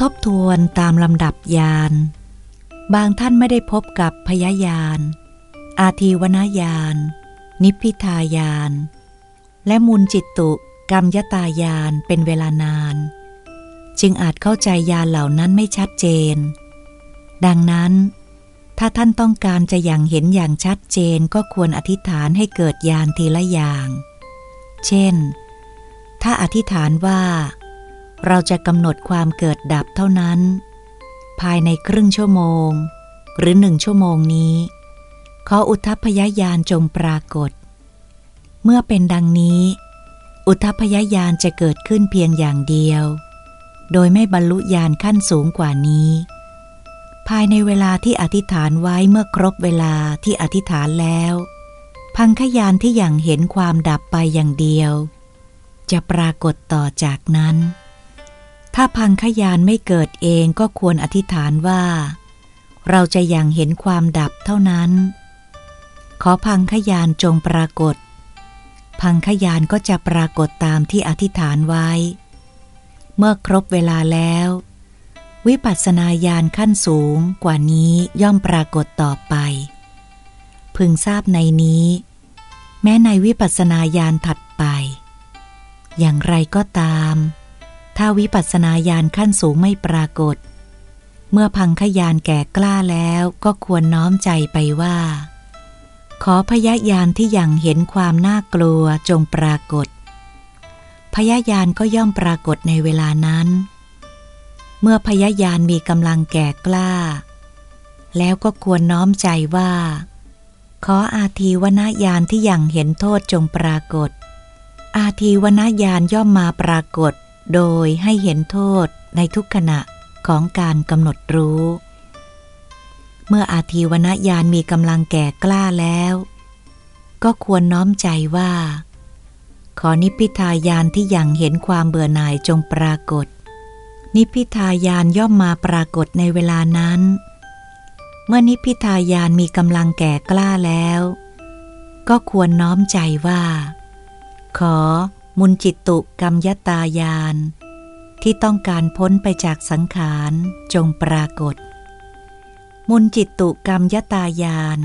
ทบทวนตามลำดับยาน บางท่านไม่ได้พบกับพยายาน อาทีวนายาน นิพพิทายาน และมูลจิตตุกรรมยตายานเป็นเวลานาน จึงอาจเข้าใจยานเหล่านั้นไม่ชัดเจน ดังนั้น ถ้าท่านต้องการจะอย่างเห็นอย่างชัดเจนก็ควรอธิษฐานให้เกิดยานทีละอย่าง เช่น ถ้าอธิษฐานว่า เราจะกำหนดความเกิดดับเท่านั้น ภายในครึ่งชั่วโมง หรือหนึ่งชั่วโมงนี้ ขออุทพยายานจงปรากฏ เมื่อเป็นดังนี้ อุทพยายานจะเกิดขึ้นเพียงอย่างเดียว โดยไม่บรรลุญาณขั้นสูงกว่านี้ ภายในเวลาที่อธิษฐานไว้เมื่อครบเวลาที่อธิษฐานแล้ว พังขยานที่อย่างเห็นความดับไปอย่างเดียว จะปรากฏต่อจากนั้น ถ้าพังขยานไม่เกิดเองก็ควรอธิษฐานว่า เราจะย่างเห็นความดับเท่านั้น ขอพังขยานจงปรากฏ พังขยานก็จะปรากฏตามที่อธิษฐานไว้ เมื่อครบเวลาแล้ว วิปัสสนาญาณขั้นสูงกว่านี้ย่อมปรากฏต่อไป พึงทราบในนี้ แม้ในวิปัสสนาญาณถัดไป อย่างไรก็ตาม ถ้าวิปัสสนาญาณขั้นสูงไม่ปรากฏ เมื่อพังขยานแก่กล้าแล้วก็ควรน้อมใจไปว่า ขอพยายานที่ยังเห็นความน่ากลัวจงปรากฏ พยายานก็ย่อมปรากฏในเวลานั้น เมื่อพยายานมีกำลังแก่กล้า แล้วก็ควรน้อมใจว่า ขออาทีวนญาณที่ยังเห็นโทษจงปรากฏ อาทีวนญาณย่อมมาปรากฏ โดยให้เห็นโทษในทุกขณะของการกำหนดรู้ เมื่ออาทีวนญาณมีกำลังแก่กล้าแล้ว ก็ควรน้อมใจว่า ขอนิพพิทายานที่ยังเห็นความเบื่อหน่ายจงปรากฏ นิพพิทายานย่อมมาปรากฏในเวลานั้น เมื่อนิพพิทายานมีกำลังแก่กล้าแล้ว ก็ควรน้อมใจว่า ขอ มุนจิตตุกรรมยตายาน ที่ต้องการพ้นไปจากสังขารจงปรากฏ มุนจิตตุกรรมยตายาน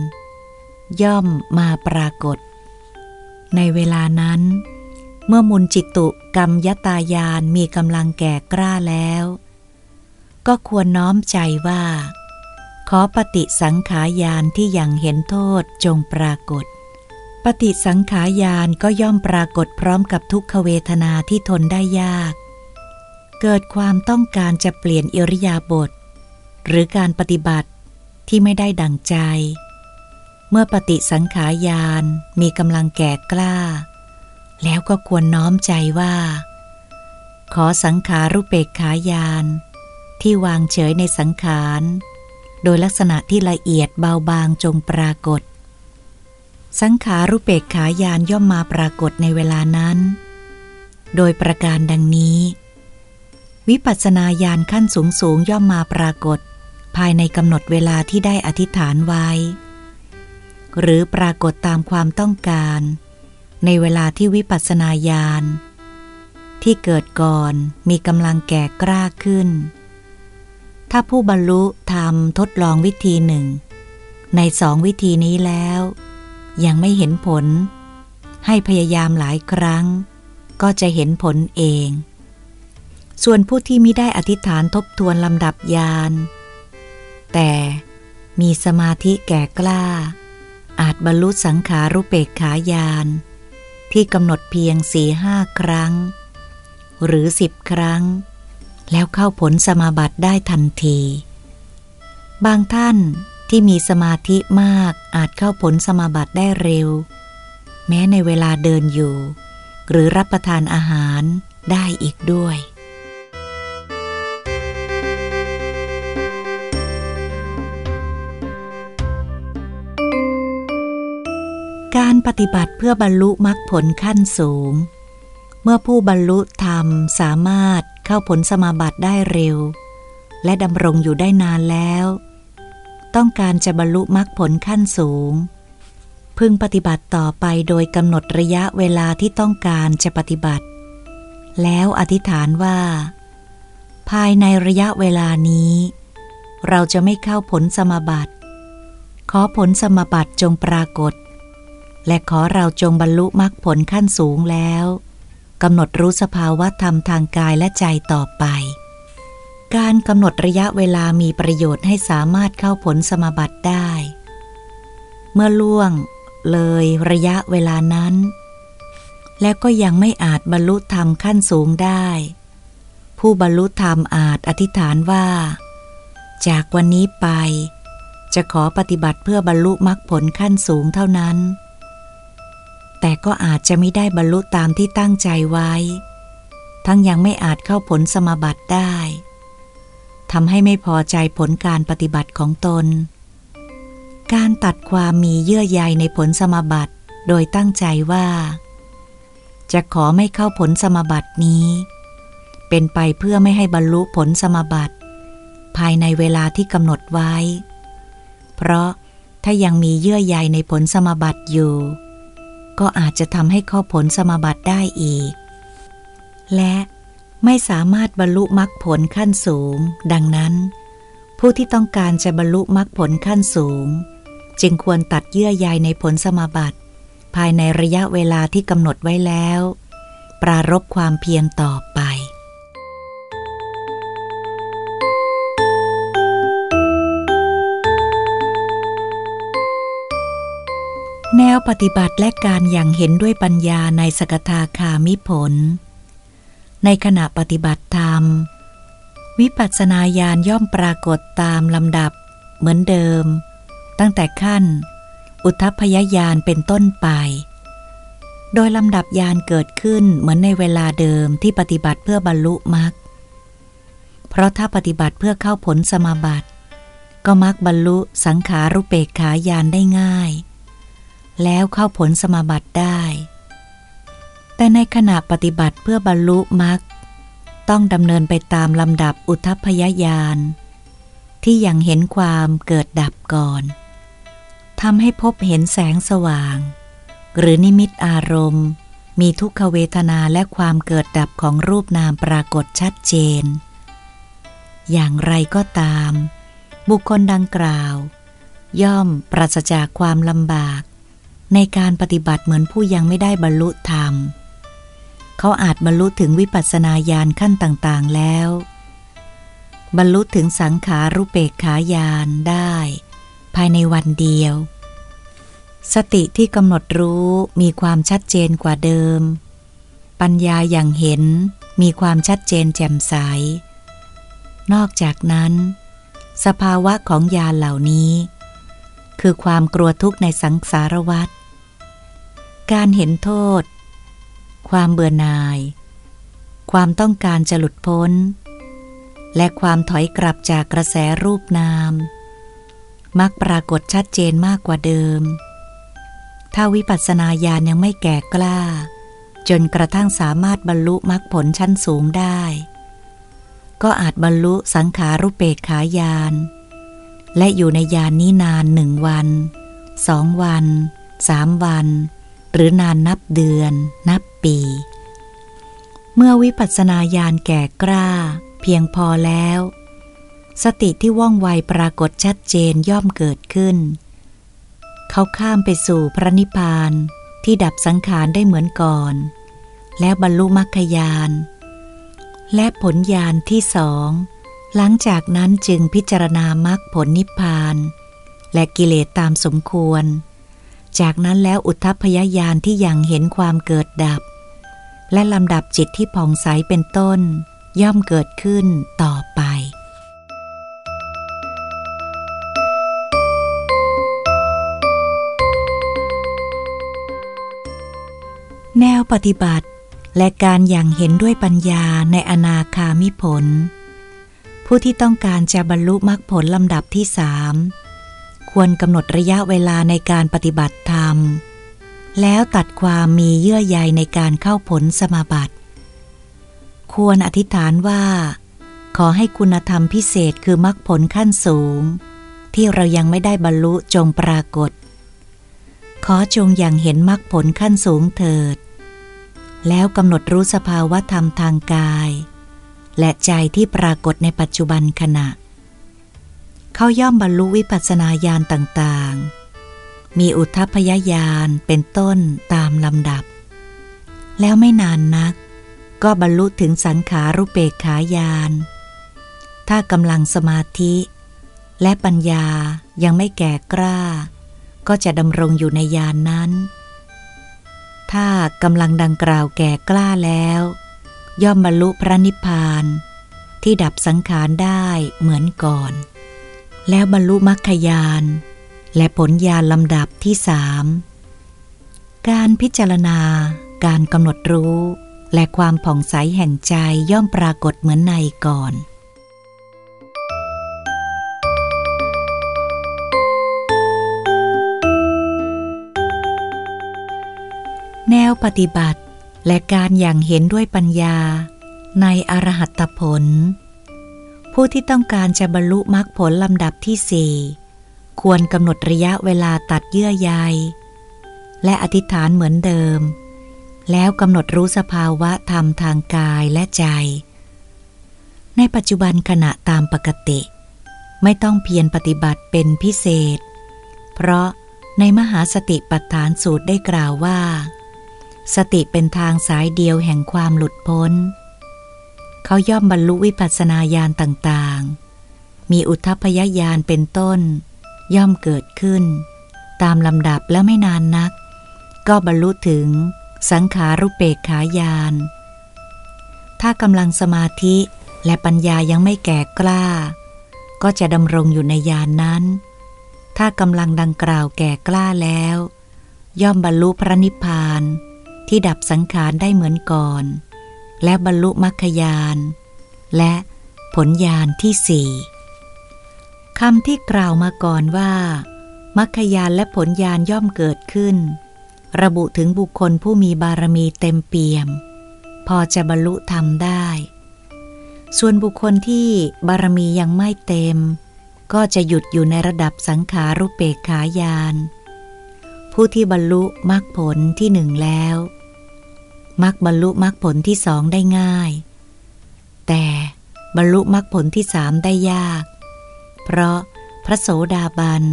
ย่อมมาปรากฏ ในเวลานั้น เมื่อมุนจิตตุกรรมยตายานมีกำลังแก่กล้าแล้ว ก็ควรน้อมใจว่า ขอปฏิสังขายานที่ยังเห็นโทษจงปรากฏ ปฏิสังขายานก็ย่อมปรากฏพร้อมกับทุกขเวทนาที่ทนได้ยาก เกิดความต้องการจะเปลี่ยนอิริยาบถหรือการปฏิบัติที่ไม่ได้ดังใจ เมื่อปฏิสังขายานมีกำลังแก่กล้า แล้วก็ควรน้อมใจว่า ขอสังขารุเปกขายาน ที่วางเฉยในสังขาร โดยลักษณะที่ละเอียดเบาบางจงปรากฏ สังขารุเปกขายานย่อมมาปรากฏในเวลานั้น โดยประการดังนี้ วิปัสสนาญาณขั้นสูงสูงย่อมมาปรากฏ ภายในกำหนดเวลาที่ได้อธิษฐานไว้ หรือปรากฏตามความต้องการ ในเวลาที่วิปัสสนาญาณที่เกิดก่อนมีกำลังแก่กล้าขึ้น ถ้าผู้บรรลุทำทดลองวิธีหนึ่ง ในสองวิธีนี้แล้ว ยังไม่เห็นผล ให้พยายามหลายครั้ง ก็จะเห็นผลเอง ส่วนผู้ที่ไมิได้อธิษฐานทบทวนลำดับยาน แต่มีสมาธิแก่กล้า อาจบรรลุสังขารุเปกขายาน ที่กำหนดเพียงสี่ห้าครั้ง หรือสิบครั้ง แล้วเข้าผลสมาบัติได้ทันที บางท่าน ที่มีสมาธิมากอาจเข้าผลสมาบัติได้เร็ว แม้ในเวลาเดินอยู่ หรือรับประทานอาหารได้อีกด้วย การปฏิบัติเพื่อบรรลุมรรคผลขั้นสูง เมื่อผู้บรรลุธรรมสามารถเข้าผลสมาบัติได้เร็ว และดำรงอยู่ได้นานแล้ว ต้องการจะบรรลุมรรคผลขั้นสูง พึงปฏิบัติต่อไปโดยกำหนดระยะเวลาที่ต้องการจะปฏิบัติ แล้วอธิษฐานว่า ภายในระยะเวลานี้ เราจะไม่เข้าผลสมบัติ ขอผลสมบัติจงปรากฏ และขอเราจงบรรลุมรรคผลขั้นสูงแล้วกำหนดรู้สภาวะธรรมทางกายและใจต่อไป การกำหนดระยะเวลามีประโยชน์ให้สามารถเข้าผลสมบัติได้ เมื่อล่วงเลยระยะเวลานั้น แล้วก็ยังไม่อาจบรรลุธรรมขั้นสูงได้ ผู้บรรลุธรรมอาจอธิษฐานว่า จากวันนี้ไป จะขอปฏิบัติเพื่อบรรลุมรรคผลขั้นสูงเท่านั้น แต่ก็อาจจะไม่ได้บรรลุตามที่ตั้งใจไว้ ทั้งยังไม่อาจเข้าผลสมบัติได้ ทำให้ไม่พอใจผลการปฏิบัติของตน การตัดความมีเยื่อใยในผลสมบัติ โดยตั้งใจว่า จะขอไม่เข้าผลสมบัตินี้ เป็นไปเพื่อไม่ให้บรรลุผลสมบัติ ภายในเวลาที่กำหนดไว้ เพราะถ้ายังมีเยื่อใยในผลสมบัติอยู่ ก็อาจจะทำให้ข้อผลสมบัติได้อีก และ ไม่สามารถบรรลุมรรคผลขั้นสูง ดังนั้น ผู้ที่ต้องการจะบรรลุมรรคผลขั้นสูง จึงควรตัดเยื่อใยในผลสมบัติ ภายในระยะเวลาที่กำหนดไว้แล้ว ปรารบความเพียรต่อไปแนวปฏิบัติและการอย่างเห็นด้วยปัญญาในสกทาคามิผล ในขณะปฏิบัติธรรม วิปัสสนาญาณย่อมปรากฏตามลำดับเหมือนเดิม ตั้งแต่ขั้น อุทพยญาณเป็นต้นไป โดยลำดับญาณเกิดขึ้นเหมือนในเวลาเดิมที่ปฏิบัติเพื่อบรรลุมรรคเพราะถ้าปฏิบัติเพื่อเข้าผลสมาบัติ ก็มักบรรลุสังขารุเปกขาญาณได้ง่าย แล้วเข้าผลสมาบัติได้ แต่ในขณะปฏิบัติเพื่อบรรลุมรรคต้องดำเนินไปตามลำดับอุทพยญาณที่ยังเห็นความเกิดดับก่อนทำให้พบเห็นแสงสว่าง หรือนิมิตอารมณ์ มีทุกขเวทนาและความเกิดดับของรูปนามปรากฏชัดเจน อย่างไรก็ตาม บุคคลดังกล่าว ย่อมปราศจากความลำบาก ในการปฏิบัติเหมือนผู้ยังไม่ได้บรรลุธรรม เขาอาจบรรลุถึงวิปัสสนาญาณขั้นต่างๆแล้ว บรรลุถึงสังขารุเปกขายานได้ ภายในวันเดียว สติที่กำหนดรู้มีความชัดเจนกว่าเดิม ปัญญาอย่างเห็นมีความชัดเจนแจ่มใส นอกจากนั้น สภาวะของยาณเหล่านี้ คือความกลัวทุกข์ในสังสารวัฏการเห็นโทษ ความเบื่อหน่าย ความต้องการจะหลุดพ้น และความถอยกลับจากกระแสรูปนาม มักปรากฏชัดเจนมากกว่าเดิม ถ้าวิปัสสนาญาณยังไม่แก่กล้า จนกระทั่งสามารถบรรลุมรรคผลชั้นสูงได้ ก็อาจบรรลุสังขารุเปกขายาน และอยู่ในยานนี้นานหนึ่งวันสองวันสามวัน หรือนานนับเดือน นับ ปี เมื่อวิปัสสนาญาณแก่กล้า เพียงพอแล้ว สติที่ว่องไวปรากฏชัดเจนย่อมเกิดขึ้น เขาข้ามไปสู่พระนิพพานที่ดับสังขารได้เหมือนก่อน แล้วบรรลุมรรคญาณและผลญาณที่สอง หลังจากนั้นจึงพิจารณามรรคผลนิพพาน และกิเลสตามสมควร จากนั้นแล้วอุทัพยญาณที่ยังเห็นความเกิดดับ และลำดับจิตที่ผ่องใสเป็นต้น ย่อมเกิดขึ้นต่อไป แนวปฏิบัติและการอย่างเห็นด้วยปัญญาในอนาคามิผล ผู้ที่ต้องการจะบรรลุมรรคผลลำดับที่สามควรกำหนดระยะเวลาในการปฏิบัติธรรม แล้วตัดความมีเยื่อใยในการเข้าผลสมาบัติ ควรอธิษฐานว่า ขอให้คุณธรรมพิเศษคือมรรคผลขั้นสูง ที่เรายังไม่ได้บรรลุจงปรากฏ ขอจงอย่างเห็นมรรคผลขั้นสูงเถิด แล้วกำหนดรู้สภาวะธรรมทางกาย และใจที่ปรากฏในปัจจุบันขณะ เขาย่อมบรรลุวิปัสสนาญาณต่างๆ มีอุทพยญาณเป็นต้นตามลำดับ แล้วไม่นานนัก ก็บรรลุถึงสังขารุเปกขายาน ถ้ากำลังสมาธิ และปัญญายังไม่แก่กล้า ก็จะดำรงอยู่ในยานนั้น ถ้ากำลังดังกล่าวแก่กล้าแล้ว ย่อมบรรลุพระนิพพานที่ดับสังขารได้เหมือนก่อน แล้วบรรลุมรรคยาน และผลญาณลำดับที่สามการพิจารณา การกำหนดรู้ และความผ่องใสแห่งใจย่อมปรากฏเหมือนในก่อนแนวปฏิบัติและการอย่างเห็นด้วยปัญญา ในอรหัตผล ผู้ที่ต้องการจะบรรลุมรรคผลลำดับที่สี่ ควรกำหนดระยะเวลาตัดเยื่อใย และอธิษฐานเหมือนเดิม แล้วกำหนดรู้สภาวะธรรมทางกายและใจ ในปัจจุบันขณะตามปกติ ไม่ต้องเพียรปฏิบัติเป็นพิเศษ เพราะในมหาสติปัฏฐานสูตรได้กล่าวว่า สติเป็นทางสายเดียวแห่งความหลุดพ้น เขาย่อมบรรลุวิปัสสนาญาณต่างๆ มีอุทพยญาณเป็นต้น ย่อมเกิดขึ้น ตามลำดับแล้วไม่นานนัก ก็บรรลุถึงสังขารุเปกขายาน ถ้ากำลังสมาธิและปัญญายังไม่แก่กล้า ก็จะดำรงอยู่ในยานนั้น ถ้ากำลังดังกล่าวแก่กล้าแล้ว ย่อมบรรลุพระนิพพานที่ดับสังขารได้เหมือนก่อน และบรรลุมรรคยาน และผลญาณที่สี่ คำที่กล่าวมาก่อนว่ามรรคยานและผลญาณย่อมเกิดขึ้น ระบุถึงบุคคลผู้มีบารมีเต็มเปี่ยม พอจะบรรลุธรรมได้ ส่วนบุคคลที่บารมียังไม่เต็ม ก็จะหยุดอยู่ในระดับสังขารุเปกขายาน ผู้ที่บรรลุมรรคผลที่หนึ่งแล้วมักบรรลุมรรคผลที่สองได้ง่าย แต่บรรลุมรรคผลที่สามได้ยาก เพราะพระโสดาบัน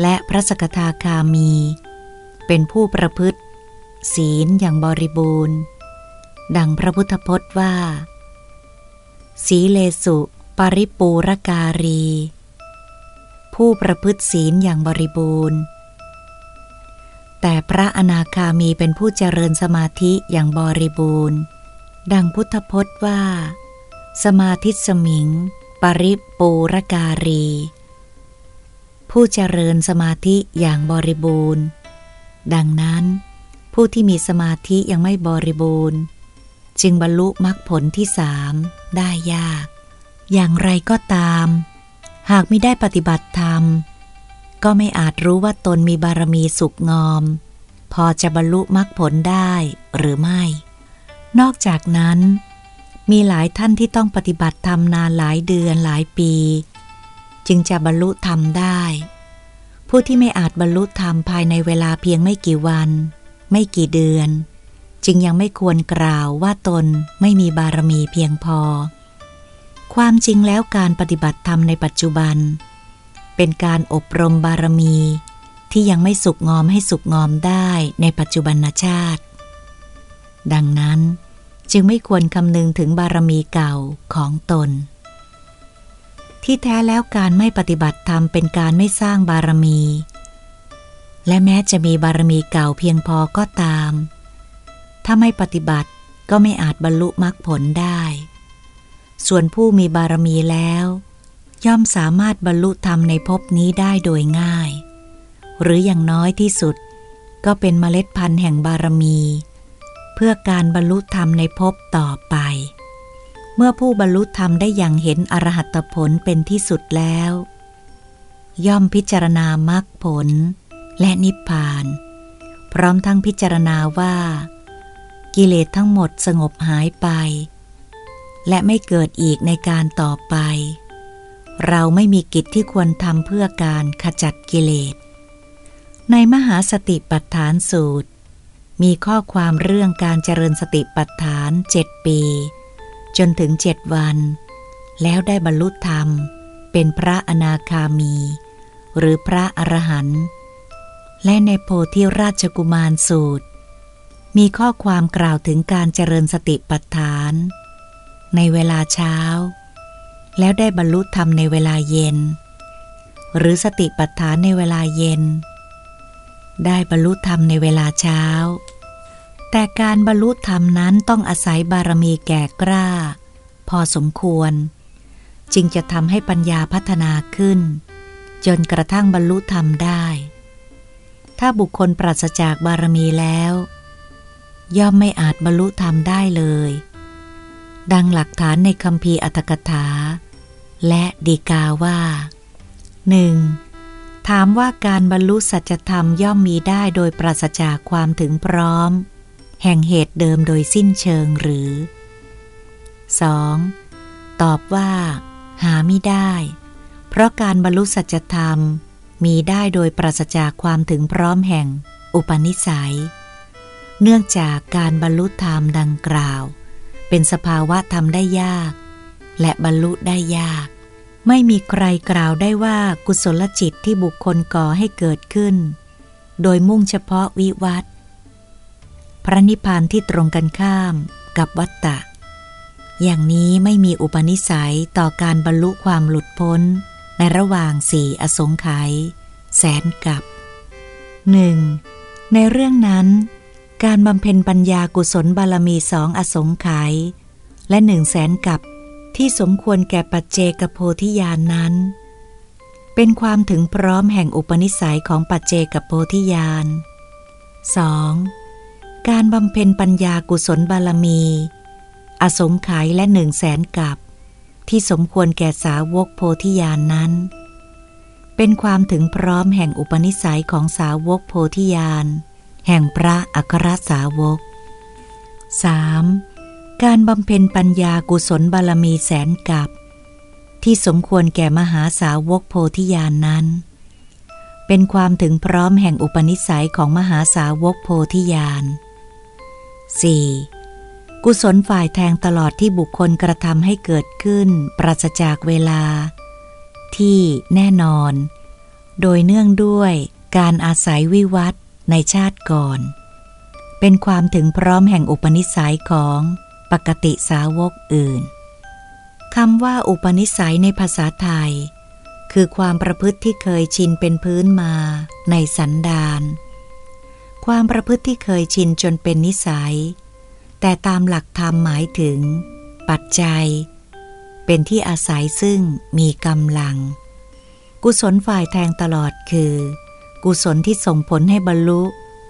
และพระสกทาคามี เป็นผู้ประพฤติ ศีลอย่างบริบูรณ์ ดังพระพุทธพจน์ว่า สีเลสุปริปูรการี ผู้ประพฤติศีลอย่างบริบูรณ์ แต่พระอนาคามีเป็นผู้เจริญสมาธิอย่างบริบูรณ์ ดังพุทธพจน์ว่า สมาธิสมิง ริปูรการี ผู้เจริญสมาธิอย่างบริบูรณ์ ดังนั้น ผู้ที่มีสมาธิยังไม่บริบูรณ์ จึงบรรลุมรรคผลที่สามได้ยาก อย่างไรก็ตาม หากไม่ได้ปฏิบัติธรรม ก็ไม่อาจรู้ว่าตนมีบารมีสุกงอม พอจะบรรลุมรรคผลได้หรือไม่ นอกจากนั้น มีหลายท่านที่ต้องปฏิบัติธรรมนานหลายเดือนหลายปี จึงจะบรรลุธรรมได้ ผู้ที่ไม่อาจบรรลุธรรมภายในเวลาเพียงไม่กี่วัน ไม่กี่เดือน จึงยังไม่ควรกล่าวว่าตนไม่มีบารมีเพียงพอ ความจริงแล้วการปฏิบัติธรรมในปัจจุบัน เป็นการอบรมบารมีที่ยังไม่สุกงอมให้สุกงอมได้ในปัจจุบันชาติ ดังนั้น จึงไม่ควรคำนึงถึงบารมีเก่าของตน ที่แท้แล้วการไม่ปฏิบัติธรรมเป็นการไม่สร้างบารมี และแม้จะมีบารมีเก่าเพียงพอก็ตาม ถ้าไม่ปฏิบัติก็ไม่อาจบรรลุมรรคผลได้ ส่วนผู้มีบารมีแล้ว ย่อมสามารถบรรลุธรรมในภพนี้ได้โดยง่าย หรืออย่างน้อยที่สุด ก็เป็นเมล็ดพันธุ์แห่งบารมี เพื่อการบรรลุธรรมในภพต่อไป เมื่อผู้บรรลุธรรมได้อย่างเห็นอรหัตผลเป็นที่สุดแล้ว ย่อมพิจารณามรรคผลและนิพพาน พร้อมทั้งพิจารณาว่า กิเลสทั้งหมดสงบหายไป และไม่เกิดอีกในการต่อไป เราไม่มีกิจที่ควรทำเพื่อการขจัดกิเลส ในมหาสติปัฏฐานสูตร มีข้อความเรื่องการเจริญสติปัฏฐานเจ็ดปี จนถึงเจ็ดวัน แล้วได้บรรลุธรรม เป็นพระอนาคามี หรือพระอรหันต์และในโพธิราชกุมารสูตร มีข้อความกล่าวถึงการเจริญสติปัฏฐาน ในเวลาเช้า แล้วได้บรรลุธรรมในเวลาเย็น หรือสติปัฏฐานในเวลาเย็นได้บรรลุธรรมในเวลาเช้า แต่การบรรลุธรรมนั้นต้องอาศัยบารมีแก่กล้า พอสมควร จึงจะทำให้ปัญญาพัฒนาขึ้น จนกระทั่งบรรลุธรรมได้ ถ้าบุคคลปราศจากบารมีแล้ว ย่อมไม่อาจบรรลุธรรมได้เลย ดังหลักฐานในคำพีอัตถกถา และดีกาว่าหนึ่งถามว่าการบรรลุสัจธรรมย่อมมีได้โดยปราศจากความถึงพร้อม แห่งเหตุเดิมโดยสิ้นเชิงหรือ 2. ตอบว่า หาไม่ได้ เพราะการบรรลุสัจธรรมมีได้โดยปราศจากความถึงพร้อมแห่งอุปนิสัย เนื่องจากการบรรลุธรรมดังกล่าว เป็นสภาวะธรรมได้ยาก และบรรลุได้ยาก ไม่มีใครกล่าวได้ว่ากุศลจิตที่บุคคลก่อให้เกิดขึ้น โดยมุ่งเฉพาะวิวัต พระนิพพานที่ตรงกันข้ามกับวัตตะ อย่างนี้ไม่มีอุปนิสัยต่อการบรรลุความหลุดพ้น ในระหว่างสี่อสงไขยแสนกับหนึ่งในเรื่องนั้น การบำเพ็ญปัญญากุศลบารมีสองอสงไขยและหนึ่งแสนกับที่สมควรแก่ปัจเจกโพธิญาณนนั้น เป็นความถึงพร้อมแห่งอุปนิสัยของปัจเจกโพธิญาณ 2. การบำเพ็ญปัญญากุศลบารมี อสงไขยและหนึ่งแสนกับ ที่สมควรแก่สาวกโพธิญาณนนั้น เป็นความถึงพร้อมแห่งอุปนิสัยของสาวกโพธิญาณ แห่งพระอัครสาวก 3. การบำเพ็ญปัญญากุศลบารมีแสนกับ ที่สมควรแก่มหาสาวกโพธิญาณนนั้น เป็นความถึงพร้อมแห่งอุปนิสัยของมหาสาวกโพธิญาณ 4. กุศลฝ่ายแทงตลอดที่บุคคลกระทำให้เกิดขึ้น ปราศจากเวลา ที่แน่นอน โดยเนื่องด้วยการอาศัยวิวัตในชาติก่อน เป็นความถึงพร้อมแห่งอุปนิสัยของปกติสาวกอื่นคำว่าอุปนิสัยในภาษาไทย คือความประพฤติที่เคยชินเป็นพื้นมาในสันดาน ความประพฤติที่เคยชินจนเป็นนิสัย แต่ตามหลักธรรมหมายถึง ปัจจัย เป็นที่อาศัยซึ่งมีกำลัง กุศลฝ่ายแทงตลอดคือ กุศลที่ส่งผลให้บรรลุ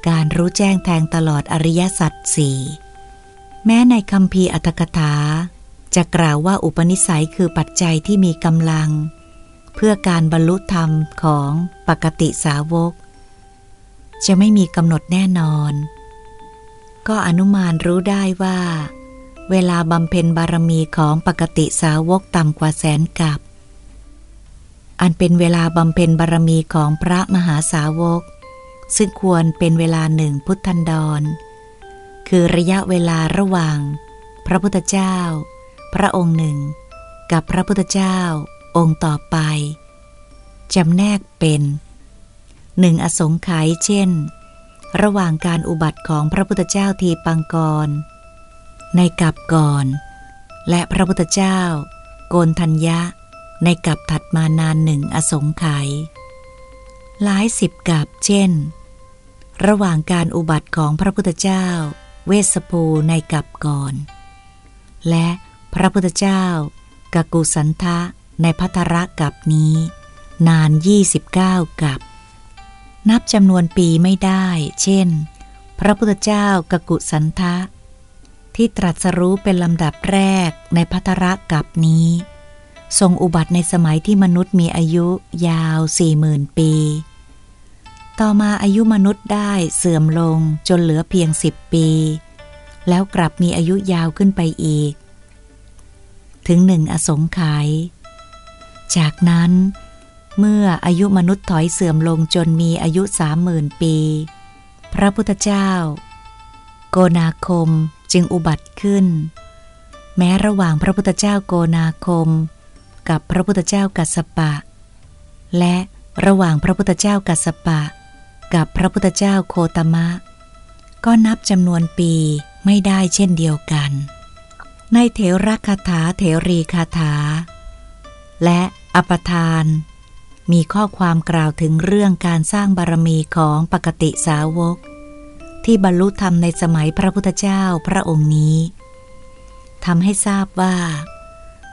การรู้แจ้งแทงตลอดอริยสัจสี่แม้ในคำพีอัตถกถา จะกล่าวว่าอุปนิสัยคือปัจจัยที่มีกำลัง เพื่อการบรรลุธรรมของปกติสาวก จะไม่มีกำหนดแน่นอน ก็อนุมานรู้ได้ว่า เวลาบำเพ็ญบารมีของปกติสาวกต่ำกว่าแสนกับ อันเป็นเวลาบำเพ็ญบารมีของพระมหาสาวก ซึ่งควรเป็นเวลาหนึ่งพุทธันดร คือระยะเวลาระหว่าง พระพุทธเจ้า พระองค์หนึ่ง กับพระพุทธเจ้า องค์ต่อไปจำแนกเป็น หนึ่งอสงไขยเช่น ระหว่างการอุบัติของพระพุทธเจ้าทีปังกร ในกับก่อน และพระพุทธเจ้า โกนทัญญะ ในกับถัดมานานหนึ่งอสงไขยหลายสิบกับเช่น ระหว่างการอุบัติของพระพุทธเจ้า เวสภูในกับก่อน และพระพุทธเจ้ากกุสันทะในพัทระกับนี้ นาน 29 กับ นับจำนวนปีไม่ได้ เช่น พระพุทธเจ้ากกุสันทะ ที่ตรัสรู้เป็นลำดับแรกในพัทระกับนี้ ทรงอุบัติในสมัยที่มนุษย์มีอายุยาวสี่หมื่นปี ต่อมาอายุมนุษย์ได้เสื่อมลงจนเหลือเพียงสิบปี แล้วกลับมีอายุยาวขึ้นไปอีก ถึงหนึ่งอสงไขยจากนั้น เมื่ออายุมนุษย์ถอยเสื่อมลงจนมีอายุสามหมื่นปี พระพุทธเจ้า โกนาคมจึงอุบัติขึ้น แม้ระหว่างพระพุทธเจ้าโกนาคม กับพระพุทธเจ้ากัสปะ และระหว่างพระพุทธเจ้ากัสปะ กับพระพุทธเจ้าโคตมะ ก็นับจำนวนปีไม่ได้เช่นเดียวกัน ในเถรคาถาเถรีคาถา และอปทาน มีข้อความกล่าวถึงเรื่องการสร้างบารมีของปกติสาวก ที่บรรลุธรรมในสมัยพระพุทธเจ้าพระองค์นี้ทำให้ทราบว่า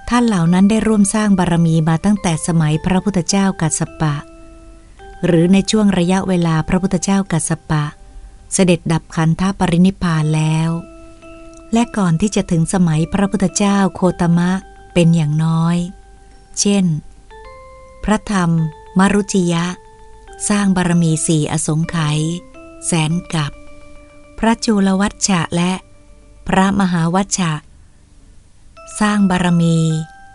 ท่านเหล่านั้นได้ร่วมสร้างบารมีมาตั้งแต่สมัยพระพุทธเจ้ากัสสปะ หรือในช่วงระยะเวลาพระพุทธเจ้ากัสสปะ เสด็จดับขันธปรินิพานแล้ว และก่อนที่จะถึงสมัยพระพุทธเจ้าโคตมะเป็นอย่างน้อย เช่น พระธรรม มรุจิยะ สร้างบารมีสี่อสงไขยแสนกับ พระจุลวัชชะและพระมหาวัชชะ สร้างบารมี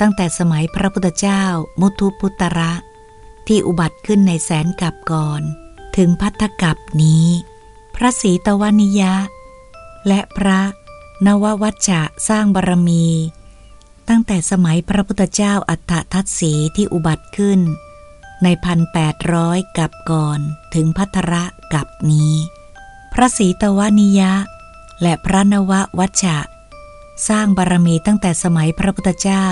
ตั้งแต่สมัยพระพุทธเจ้ามุทุพุตระ ที่อุบัติขึ้นในแสนกับก่อน ถึงพัทธกับนี้ พระศรีตวานิยะ และพระนววัชชะสร้างบารมี ตั้งแต่สมัยพระพุทธเจ้าอัฏฐทัตสีที่อุบัติขึ้น ในพันแปดร้อยกับก่อนถึงพัทระกับนี้ พระศรีตวานิยะ และพระนววัชชะ สร้างบารมีตั้งแต่สมัยพระพุทธเจ้า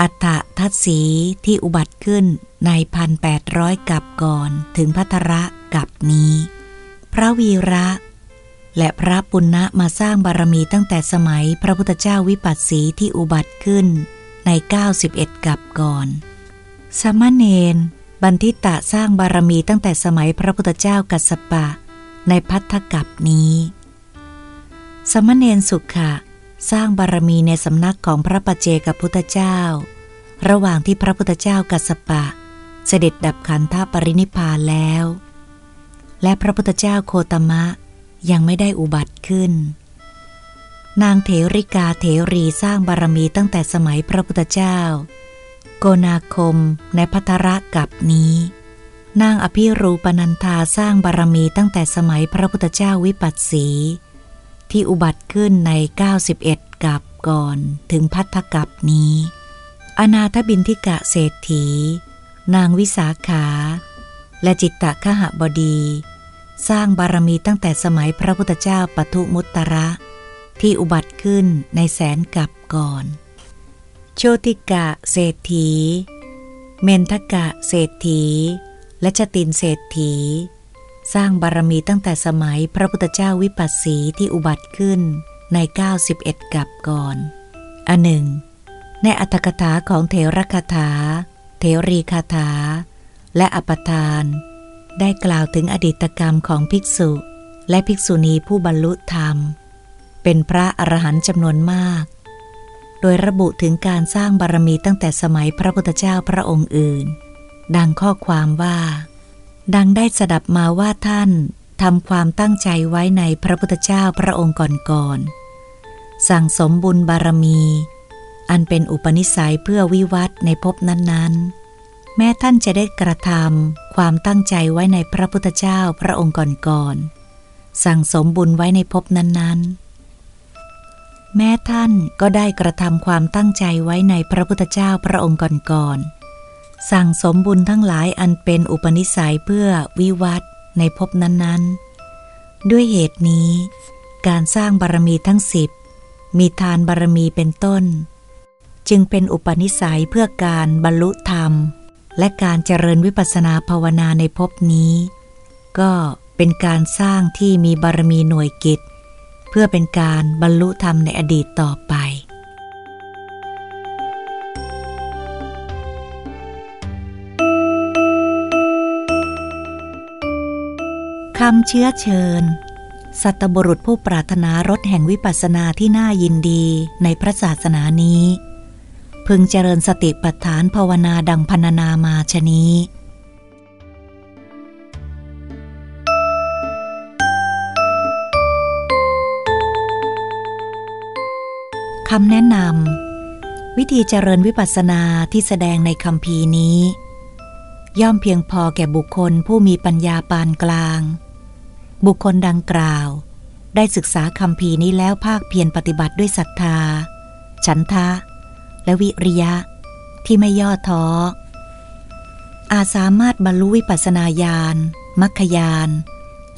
อัฏฐทัตสีที่อุบัติขึ้นในพันแปดร้อยกับก่อนถึงพัทระกับนี้ พระวีระ และพระปุณณะมาสร้างบารมีตั้งแต่สมัยพระพุทธเจ้าวิปัสสีที่อุบัติขึ้นใน 91 กับก่อน สมณเณรบันทิตะสร้างบารมีตั้งแต่สมัยพระพุทธเจ้ากัสปะ ในพัทธกับนี้ สมณเณรสุขะ สร้างบารมีในสำนักของพระปัจเจกพุทธเจ้า ระหว่างที่พระพุทธเจ้ากัสปะ เสด็จดับขันธปรินิพานแล้ว และพระพุทธเจ้าโคตมะ ยังไม่ได้อุบัติขึ้น นางเถริกาเถรีสร้างบารมีตั้งแต่สมัยพระพุทธเจ้า โกนาคมในพัทระกับนี้ นางอภิรูปนันธาสร้างบารมีตั้งแต่สมัยพระพุทธเจ้าวิปัสสี ที่อุบัติขึ้นใน 91 กับก่อนถึงพัทธกับนี้ อนาถบินทิกะเศรษฐี นางวิสาขา และจิตตะขหบดี สร้างบารมีตั้งแต่สมัยพระพุทธเจ้าปทุมุตตระ ที่อุบัติขึ้นในแสนกับก่อน โชติกะเศรษฐี เมนทกะเศรษฐี และชตินเศรษฐี สร้างบารมีตั้งแต่สมัยพระพุทธเจ้าวิปัสสีที่อุบัติขึ้นใน 91 กับก่อนอันหนึ่ง ในอัตถกถาของเถรคาถาเถรีคาถา และอปทาน ได้กล่าวถึงอดีตกรรมของภิกษุ และภิกษุณีผู้บรรลุธรรม เป็นพระอรหันต์จำนวนมาก โดยระบุถึงการสร้างบารมีตั้งแต่สมัยพระพุทธเจ้าพระองค์อื่น ดังข้อความว่า ดังได้สดับมาว่าท่านทำความตั้งใจไว้ในพระพุทธเจ้าพระองค์ก่อนๆสั่งสมบุญบารมี อันเป็นอุปนิสัยเพื่อวิวัฒในภพนั้นๆ แม้ท่านจะได้กระทำความตั้งใจไว้ในพระพุทธเจ้าพระองค์ก่อนๆสั่งสมบุญไว้ในภพนั้นๆ แม้ท่านก็ได้กระทำความตั้งใจไว้ในพระพุทธเจ้าพระองค์ก่อนๆสั่งสมบุญทั้งหลายอันเป็นอุปนิสัยเพื่อวิวัตในภพนั้นๆ ด้วยเหตุนี้ การสร้างบารมีทั้งสิบมีทานบารมีเป็นต้น จึงเป็นอุปนิสัยเพื่อการบรรลุธรรม และการเจริญวิปัสนาภาวนาในภพนี้ ก็เป็นการสร้างที่มีบารมีหน่วยกิจ เพื่อเป็นการบรรลุธรรมในอดีตต่อไป คำเชื้อเชิญ สัตบุรุษผู้ปรารถนารถแห่งวิปัสสนาที่น่ายินดีในพระศาสนานี้ พึงเจริญสติปัฏฐานภาวนาดังพรรณนามาชนี้คำแนะนำวิธีเจริญวิปัสสนาที่แสดงในคำพีนี้ ย่อมเพียงพอแก่บุคคลผู้มีปัญญาปานกลาง บุคคลดังกล่าว ได้ศึกษาคำพีนี้แล้วภาคเพียรปฏิบัติด้วยศรัทธา ฉันทะ และวิริยะ ที่ไม่ย่อท้อ อาจสามารถบรรลุวิปัสนาญาณมัคคยาน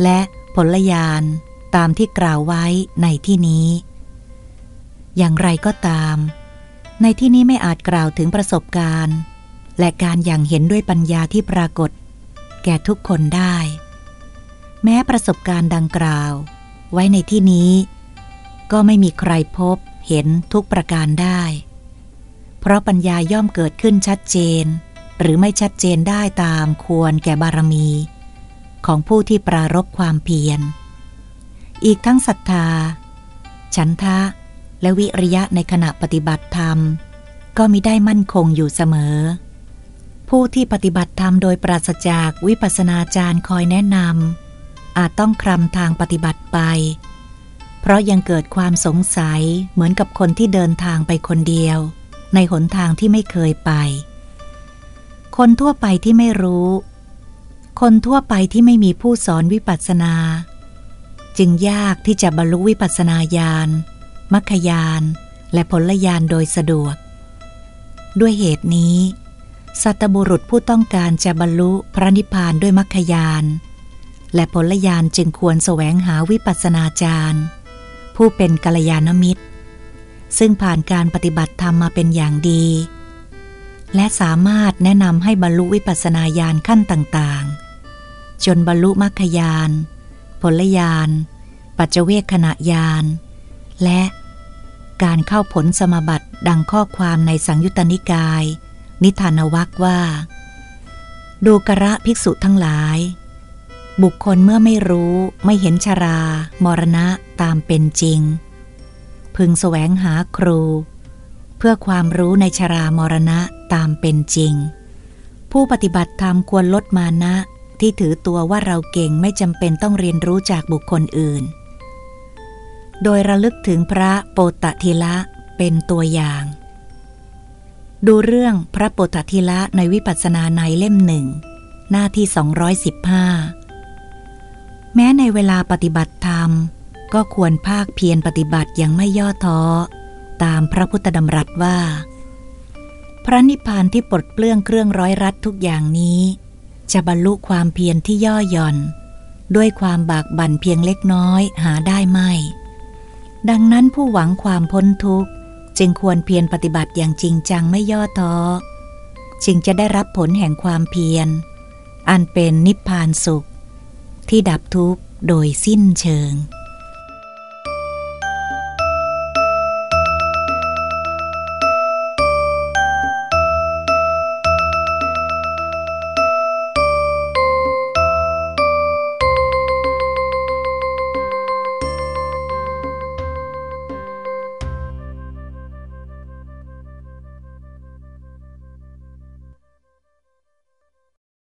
และผลญาณตามที่กล่าวไว้ในที่นี้ อย่างไรก็ตาม ในที่นี้ไม่อาจกล่าวถึงประสบการณ์ และการอย่างเห็นด้วยปัญญาที่ปรากฏ แก่ทุกคนได้ แม้ประสบการณ์ดังกล่าว ไว้ในที่นี้ ก็ไม่มีใครพบเห็นทุกประการได้ เพราะปัญญาย่อมเกิดขึ้นชัดเจน หรือไม่ชัดเจนได้ตามควรแก่บารมี ของผู้ที่ปรารบความเพียร อีกทั้งศรัทธา ฉันทะ และวิริยะในขณะปฏิบัติธรรม ก็มิได้มั่นคงอยู่เสมอ ผู้ที่ปฏิบัติธรรมโดยปราศจากวิปัสสนาจารย์คอยแนะนำอาจต้องคลำทางปฏิบัติไป เพราะยังเกิดความสงสัยเหมือนกับคนที่เดินทางไปคนเดียว ในหนทางที่ไม่เคยไป คนทั่วไปที่ไม่รู้ คนทั่วไปที่ไม่มีผู้สอนวิปัสสนา จึงยากที่จะบรรลุวิปัสสนาญาณมัคคยานและผลญาณโดยสะดวก ด้วยเหตุนี้ สัตบุรุษผู้ต้องการจะบรรลุพระนิพพานด้วยมัคคยานและผลญาณจึงควรแสวงหาวิปัสสนาจารย์ ผู้เป็นกัลยาณมิตร ซึ่งผ่านการปฏิบัติธรรมมาเป็นอย่างดี และสามารถแนะนำให้บรรลุวิปัสสนาญาณขั้นต่างๆ จนบรรลุมัคคยานผลญาณปัจเจเวคขณะญาณและการเข้าผลสมบัติดังข้อความในสังยุตตนิกาย นิทานวักว่า ดูกระภิกษุทั้งหลาย บุคคลเมื่อไม่รู้ไม่เห็นชรา มรณะตามเป็นจริง พึงแสวงหาครู เพื่อความรู้ในชรามรณะตามเป็นจริง ผู้ปฏิบัติธรรมควรลดมานะที่ถือตัวว่าเราเก่งไม่จำเป็นต้องเรียนรู้จากบุคคลอื่น โดยระลึกถึงพระโปตทิละเป็นตัวอย่าง ดูเรื่องพระโปตทิละในวิปัสสนาในเล่มหนึ่งหน้าที่ 215 แม้ในเวลาปฏิบัติธรรม ก็ควรภาคเพียรปฏิบัติอย่างไม่ย่อท้อ ตามพระพุทธดำรัสว่า พระนิพพานที่ปลดเปลื้องเครื่องร้อยรัดทุกอย่างนี้ จะบรรลุความเพียรที่ย่อหย่อน ด้วยความบากบั่นเพียงเล็กน้อยหาได้ไม่ ดังนั้นผู้หวังความพ้นทุกข์ จึงควรเพียรปฏิบัติอย่างจริงจังไม่ย่อท้อ จึงจะได้รับผลแห่งความเพียร อันเป็นนิพพานสุข ที่ดับทุกข์โดยสิ้นเชิง